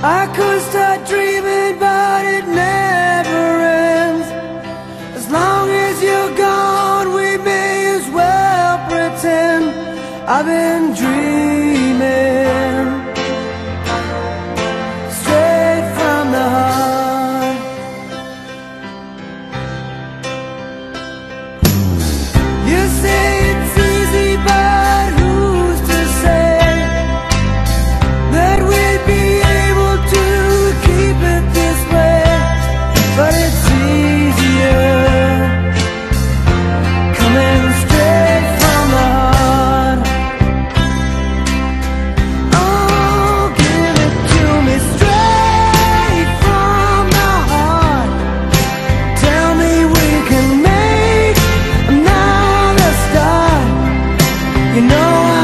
I could start dreaming, but it never ends. As long as you're gone, we may as well pretend I've been dreaming. You know